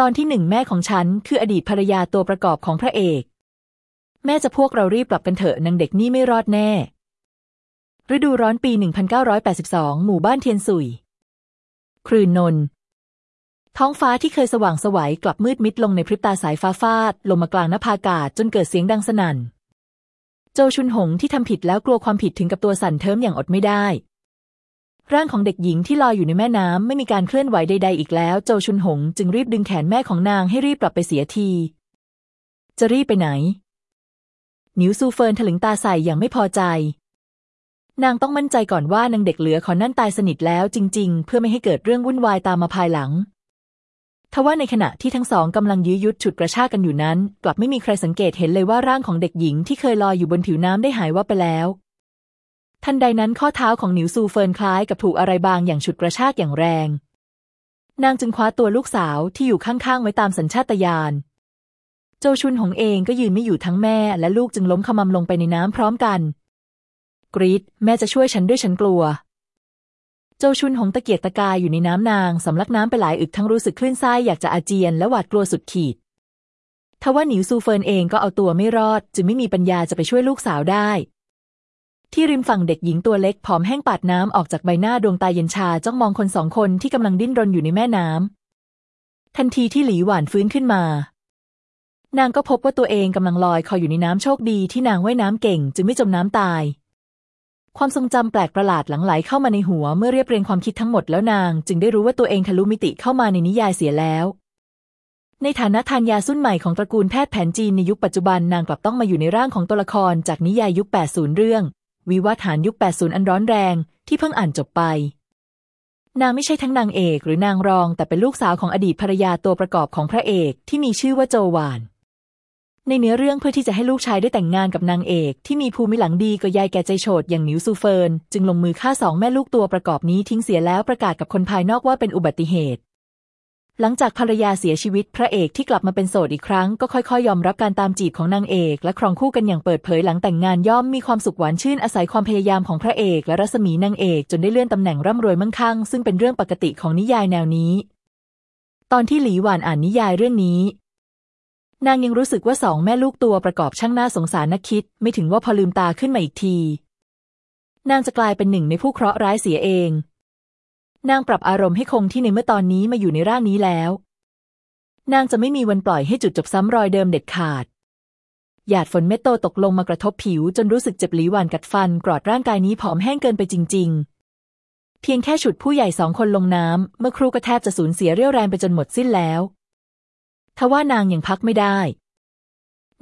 ตอนที่หนึ่งแม่ของฉันคืออดีตภรรยาตัวประกอบของพระเอก แม่จะพวกเรารีบกลับกันเถอะนางเด็กนี่ไม่รอดแน่ ฤดูร้อนปี 1982 หมู่บ้านเทียนสุย ครืนนน ท้องฟ้าที่เคยสว่างสวัยกลับมืดมิดลงในพริบตาสายฟ้าฟาด ลงมากลางนภาอากาศจนเกิดเสียงดังสนั่น โจชุนหงที่ทำผิดแล้วกลัวความผิดถึงกับตัวสั่นเทิมอย่างอดไม่ได้ ร่างของเด็กหญิงที่ลอยอยู่ในแม่น้ำไม่มีการเคลื่อนไหวใด ๆ อีกแล้ว โจชุนหง จึงรีบดึงแขนแม่ของนางให้รีบกลับไปเสียที จะรีบไปไหนหนิวซูเฟินถลึงตาใส่อย่างไม่พอใจ นางต้องมั่นใจก่อนว่านางเด็กเหลือขอนั่นตายสนิทแล้วจริง ๆ เพื่อไม่ให้เกิดเรื่องวุ่นวายตามมาภายหลังทว่าในขณะที่ทั้งสองกำลังยื้อยุดฉุดกระชากกันอยู่นั้น กลับไม่มีใครสังเกตเห็นเลยว่าร่างของเด็กหญิงที่เคยลอยอยู่บนผิวน้ำได้หายวับไปแล้ว ทันใดนั้นข้อเท้าของหนิวซูเฟินคล้ายกับถูกอะไรบางอย่างฉุดกระชากอย่างแรง นางจึงคว้าตัวลูกสาวที่อยู่ข้างๆไว้ตามสัญชาตญาณ โจชุนหงเองก็ยืนไม่อยู่ทั้งแม่และลูกจึงล้มขมำลงไปในน้ำพร้อมกัน กรี๊ดแม่จ๋าช่วยฉันด้วยฉันกลัว โจชุนหงตะเกียกตะกายอยู่ในน้ำนางสำลักน้ำไปหลายอึกทั้งรู้สึกคลื่นไส้อยากจะอาเจียนและหวาดกลัวสุดขีดทว่าหนิวซูเฟินเองก็เอาตัวไม่รอด จึงไม่มีปัญญาจะไปช่วยลูกสาวได้ ที่ริมฝั่งเด็กหญิงตัวเล็กผอมแห้งปาดน้ำออกจากใบหน้าดวงตาเย็นชาจ้องมองคนสองคนที่กำลังดิ้นรนอยู่ในแม่น้ำทันทีที่หลีหวานฟื้นขึ้นมา นางก็พบว่าตัวเองกำลังลอยคอยอยู่ในน้ำโชคดีที่นางว่ายน้ำเก่งจึงไม่จมน้ำตาย ความทรงจำแปลกประหลาดหลังไหลเข้ามาในหัวเมื่อเรียบเรียงความคิดทั้งหมดแล้วนาง จึงได้รู้ว่าตัวเองทะลุมิติเข้ามาในนิยายเสียแล้วในฐานะทานยาสุ่นใหม่ของตระกูลแพทย์แผนจีนในยุคปัจจุบันนางกลับต้องมาอยู่ในร่างของตัวละครจากนิยายยุค 80 เรื่อง วิวาห์ทหารยุค 80 อันร้อนแรงที่เพิ่งอ่านจบไป นางไม่ใช่ทั้งนางเอกหรือนางรอง แต่เป็นลูกสาวของอดีตภรรยาตัวประกอบของพระเอกที่มีชื่อว่าโจวาน ในเนื้อเรื่องเพื่อที่จะให้ลูกชายได้แต่งงานกับนางเอกที่มีภูมิหลังดีก็ยายแก่ใจโฉดอย่างหนิวซูเฟิน จึงลงมือฆ่าสองแม่ลูกตัวประกอบนี้ทิ้งเสียแล้วประกาศกับคนภายนอกว่าเป็นอุบัติเหตุ หลังจากภรรยาเสียชีวิตพระเอกที่กลับมาเป็นโสดอีกครั้งก็ค่อยๆ ยอมรับการตามจีบของนางเอกและครองคู่กันอย่างเปิดเผยหลังแต่งงานย่อมมีความสุขหวานชื่นอาศัยความพยายามของพระเอกและรัศมีนางเอกจนได้เลื่อนตำแหน่งร่ำรวยมั่งคั่งซึ่งเป็นเรื่องปกติของนิยายแนวนี้ ตอนที่หลีหวานอ่านนิยายเรื่องนี้ นางยังรู้สึกว่าสองแม่ลูกตัวประกอบช่างน่าสงสารนักคิด ไม่ถึงว่าพอลืมตาขึ้นมาอีกที นางจะกลายเป็นหนึ่งในผู้เคราะห์ร้ายเสียเอง นางปรับอารมณ์ให้คงที่ในเมื่อตอนนี้มาอยู่ในร่างนี้แล้ว นางจะไม่มีวันปล่อยให้จุดจบซ้ำรอยเดิมเด็ดขาด หยาดฝนเม็ดโตตกลงมากระทบผิวจนรู้สึกเจ็บหลีหวานกัดฟัน กรอดร่างกายนี้ผอมแห้งเกินไปจริง ๆ เพียงแค่ฉุดผู้ใหญ่สองคนลงน้ำเมื่อครูก็แทบจะสูญเสียเรี่ยวแรงไปจนหมดสิ้นแล้วทว่านางยังพักไม่ได้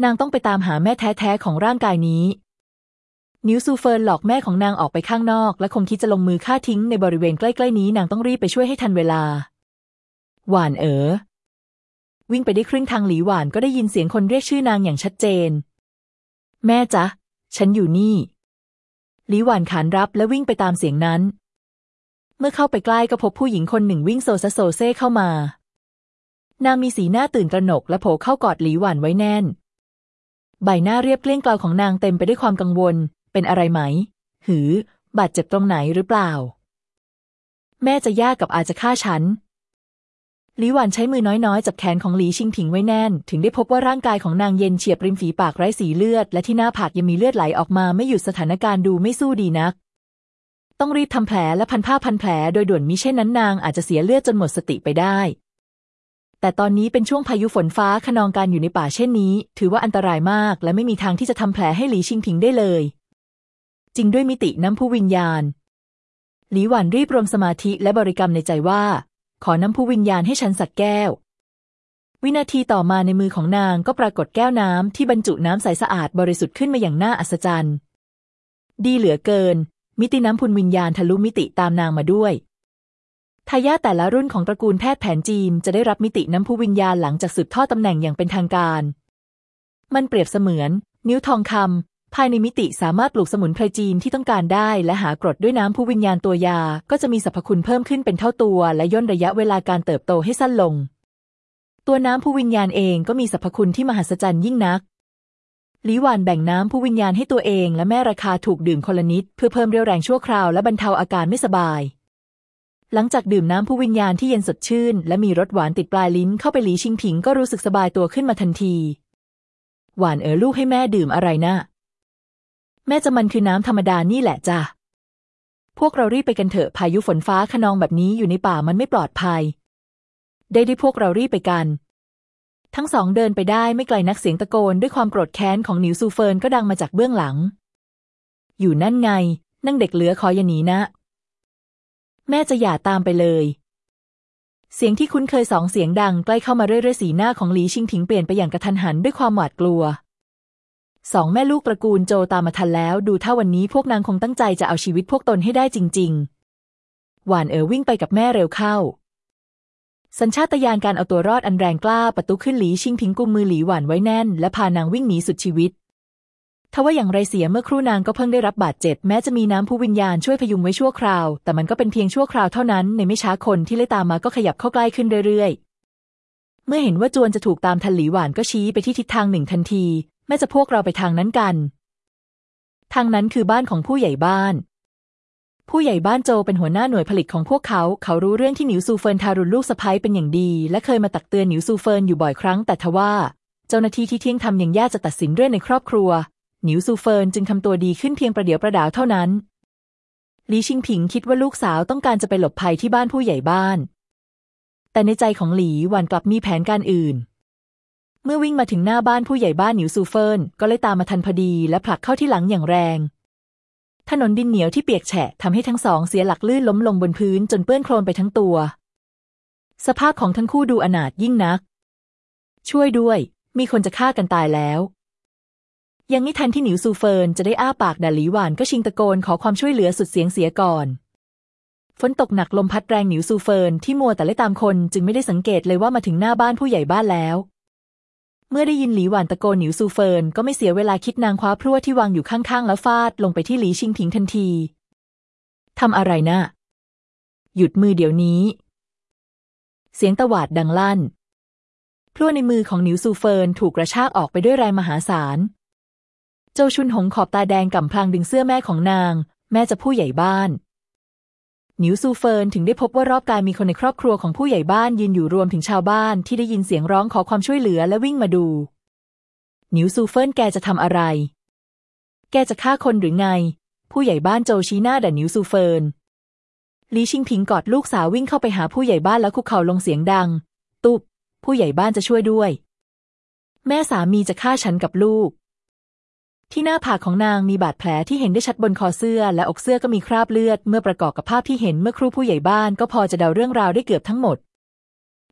นางต้องไปตามหาแม่แท้ๆของร่างกายนี้ นิวซูเฟินหลอกแม่ของนางออกไปข้างนอก และคงคิดจะลงมือฆ่าทิ้งในบริเวณใกล้ๆนี้นางต้องรีบไปช่วยให้ทันเวลา หวานเอ๋อวิ่งไปได้ครึ่งทางหลีหวานก็ได้ยินเสียงคนเรียกชื่อนางอย่างชัดเจน แม่จ๊ะ ฉันอยู่นี่ หลีหวานขานรับและวิ่งไปตามเสียงนั้น เมื่อเข้าไปใกล้ก็พบผู้หญิงคนหนึ่งวิ่งโซซโซเซเข้ามา นางมีสีหน้าตื่นตระหนกและโผล่เข้ากอดหลีหวานไว้แน่น ใบหน้าเรียบเกลี้ยงเกลาของนางเต็มไปด้วยความกังวล เป็นอะไรไหม หือ บาดเจ็บตรงไหนหรือเปล่า แม่จะยากกับอาจะฆ่าฉันหลีหวานใช้มือน้อยๆ จับแขนของหลีชิงผิงไว้แน่น ถึงได้พบว่าร่างกายของนางเย็นเฉียบริมฝีปากไร้สีเลือด และที่หน้าผากยังมีเลือดไหลออกมาไม่หยุดสถานการณ์ดูไม่สู้ดีนัก ต้องรีบทำแผลและพันผ้าพันแผลโดยด่วนมิเช่นนั้นนางอาจจะเสียเลือดจนหมดสติไปได้ แต่ตอนนี้เป็นช่วงพายุฝนฟ้าขนองการอยู่ในป่าเช่นนี้ ถือว่าอันตรายมาก และไม่มีทางที่จะทำแผลให้หลีชิงผิงได้เลย จริงด้วยมิติน้ำผู้วิญญาณ หลีหวานรีบรวมสมาธิและบริกรรมในใจว่า ขอน้ำผู้วิญญาณให้ฉันสักแก้ว วินาทีต่อมาในมือของนางก็ปรากฏแก้วน้ำที่บรรจุน้ำใสสะอาดบริสุทธิ์ขึ้นมาอย่างน่าอัศจรรย์ ดีเหลือเกิน มิติน้ำพุนวิญญาณทะลุมิติตามนางมาด้วยทายาทแต่ละรุ่นของตระกูลแพทย์แผนจีนจะได้รับมิติน้ำพุวิญญาณหลังจากสืบทอดตำแหน่งอย่างเป็นทางการ มันเปรียบเสมือน นิ้วทองคำ ภายในมิติสามารถปลูกสมุนไพรจีนที่ต้องการได้ และหากรดด้วยน้ำผู้วิญญาณตัวยา ก็จะมีสรรพคุณเพิ่มขึ้นเป็นเท่าตัว และย่นระยะเวลาการเติบโตให้สั้นลง ตัวน้ำผู้วิญญาณเองก็มีสรรพคุณที่มหัศจรรย์ยิ่งนักหลีหวานแบ่งน้ำผู้วิญญาณให้ตัวเองและแม่ราคาถูกดื่มคนละนิด เพื่อเพิ่มเรี่ยวแรงชั่วคราวและบรรเทาอาการไม่สบาย หลังจากดื่มน้ำผู้วิญญาณที่เย็นสดชื่น และมีรสหวานติดปลายลิ้นเข้าไปหลีชิงผิงก็รู้สึกสบายตัวขึ้นมาทันที หวานเอ๋อลูกให้แม่ดื่มอะไรน่ะ แม่จะมันคือน้ำธรรมดานี่แหละจ้ะ พวกเรารีบไปกันเถอะพายุฝนฟ้าขนองแบบนี้อยู่ในป่ามันไม่ปลอดภัย ได้ได้พวกเรารีบไปกัน ทั้งสองเดินไปได้ไม่ไกลนักเสียงตะโกนด้วยความโกรธแค้นของหนิวซูเฟินก็ดังมาจากเบื้องหลัง อยู่นั่นไง นังเด็กเหลือขออย่าหนีนะ แม่จ๋าอย่าตามไปเลยเสียงที่คุ้นเคยสองเสียงดังใกล้เข้ามาเรื่อยๆ สีหน้าของหลีชิงถิงเปลี่ยนไปอย่างกะทันหันด้วยความหวาดกลัว สองแม่ลูกตระกูลโจตามมาทันแล้ว ดูท่าวันนี้พวกนางคงตั้งใจจะเอาชีวิตพวกตนให้ได้จริง ๆ หวานเอ๋อวิ่งไปกับแม่เร็วเข้า สัญชาตญาณการเอาตัวรอดอันแรงกล้าประตูขึ้นหลีชิงผิงกุมมือหลีหวานไว้แน่น และพานางวิ่งหนีสุดชีวิตทว่าอย่างไรเสียเมื่อครู่นางก็เพิ่งได้รับบาดเจ็บแม้จะมีน้ำผู้วิญญาณช่วยพยุงไว้ชั่วคราว แต่มันก็เป็นเพียงชั่วคราวเท่านั้นในไม่ช้าคนที่ไล่ตามมาก็ขยับเข้าใกล้ขึ้นเรื่อยๆ เมื่อเห็นว่าจวนจะถูกตามทันหลีหวานก็ชี้ไปที่ทิศทางหนึ่งทันที แม่จะพวกเราไปทางนั้นกัน ทางนั้นคือบ้านของผู้ใหญ่บ้าน ผู้ใหญ่บ้านโจเป็นหัวหน้าหน่วยผลิตของพวกเขา เขารู้เรื่องที่หนิวซูเฟินทารุณลูกสะใภ้เป็นอย่างดี และเคยมาตักเตือนหนิวซูเฟินอยู่บ่อยครั้ง แต่ทว่า เจ้าหน้าที่ที่เที่ยงธรรมยังยากจะตัดสินเรื่องในครอบครัว หนิวซูเฟินจึงทำตัวดีขึ้นเพียงประเดี๋ยวประดาวเท่านั้นลีชิงผิงคิดว่าลูกสาวต้องการจะไปหลบภัยที่บ้านผู้ใหญ่บ้าน แต่ในใจของหลีหวันกลับมีแผนการอื่น เมื่อวิ่งมาถึงหน้าบ้านผู้ใหญ่บ้านหนิวซูเฟินก็เลยตามมาทันพอดีและผลักเข้าที่หลังอย่างแรง ถนนดินเหนียวที่เปียกแฉะทำให้ทั้งสองเสียหลักลื่นล้มลงบนพื้นจนเปื้อนโคลนไปทั้งตัว สภาพของทั้งคู่ดูอนาถยิ่งนัก ช่วยด้วย มีคนจะฆ่ากันตายแล้วยังไม่ทันที่หนิวซูเฟินจะได้อ้าปากด่าหลีหวานก็ชิงตะโกนขอความช่วยเหลือสุดเสียงเสียก่อน ฝนตกหนักลมพัดแรงหนิวซูเฟินที่มัวแต่ไล่ตามคนจึงไม่ได้สังเกตเลยว่ามาถึงหน้าบ้านผู้ใหญ่บ้านแล้ว เมื่อได้ยินหลีหวานตะโกนหนิวซูเฟินก็ไม่เสียเวลาคิดนางคว้าพลั่วที่วางอยู่ข้างๆ แล้วฟาดลงไปที่หลีชิงผิงทันที ทำอะไรน่ะหยุดมือเดี๋ยวนี้ เสียงตะหวาดดังลั่น พลั่วในมือของหนิวซูเฟินถูกกระชากออกไปด้วยแรงมหาศาลโจชุนหงขอบตาแดงกำพลางดึงเสื้อแม่ของนาง แม่จ๋าผู้ใหญ่บ้าน หนิวซูเฟินถึงได้พบว่ารอบกายมีคนในครอบครัวของผู้ใหญ่บ้านยืนอยู่รวมถึงชาวบ้านที่ได้ยินเสียงร้องขอความช่วยเหลือและวิ่งมาดูหนิวซูเฟินแกจะทำอะไร แกจะฆ่าคนหรือไง ผู้ใหญ่บ้านโจชี้หน้าด่าหนิวซูเฟินลีชิงพิงกอดลูกสาววิ่งเข้าไปหาผู้ใหญ่บ้านแล้วคุกเข่าลงเสียงดัง ตุบผู้ใหญ่บ้านจ๋าช่วยด้วย แม่สามีจะฆ่าฉันกับลูก ที่หน้าผากของนางมีบาดแผลที่เห็นได้ชัดบนคอเสื้อ และอกเสื้อก็มีคราบเลือด เมื่อประกอบกับภาพที่เห็นเมื่อครู่ผู้ใหญ่บ้านก็พอจะเดาเรื่องราวได้เกือบทั้งหมด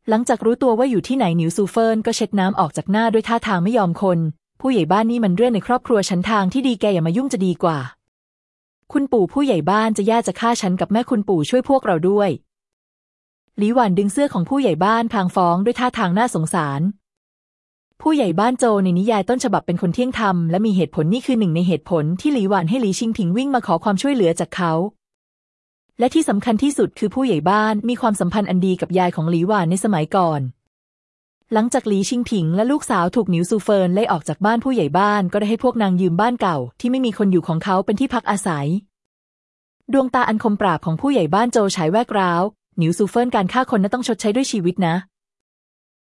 หลังจากรู้ตัวว่าอยู่ที่ไหนนิวซูเฟินก็เช็ดน้ำออกจากหน้าด้วยท่าทางไม่ยอมคน ผู้ใหญ่บ้านนี่มันเรื่องในครอบครัวฉันทางที่ดีแกอย่ามายุ่งจะดีกว่า คุณปู่ผู้ใหญ่บ้านจะย่าจะฆ่าฉันกับแม่คุณปู่ช่วยพวกเราด้วยหลีหวานดึงเสื้อของผู้ใหญ่บ้านพลางฟ้องด้วยท่าทางน่าสงสาร ผู้ใหญ่บ้านโจในนิยายต้นฉบับเป็นคนเที่ยงธรรมและมีเหตุผลนี่คือหนึ่งในเหตุผลที่หลีหวานให้หลีชิงผิงวิ่งมาขอความช่วยเหลือจากเขา และที่สำคัญที่สุดคือผู้ใหญ่บ้านมีความสัมพันธ์อันดีกับยายของหลีหวานในสมัยก่อน หลังจากหลีชิงผิงและลูกสาวถูกหนิวซูเฟินไล่ออกจากบ้านผู้ใหญ่บ้านก็ได้ให้พวกนางยืมบ้านเก่า ที่ไม่มีคนอยู่ของเขาเป็นที่พักอาศัย ดวงตาอันคมปลาบของผู้ใหญ่บ้านโจฉายแววกร้าวหนิวซูเฟินการฆ่าคนนั้นต้องชดใช้ด้วยชีวิตนะ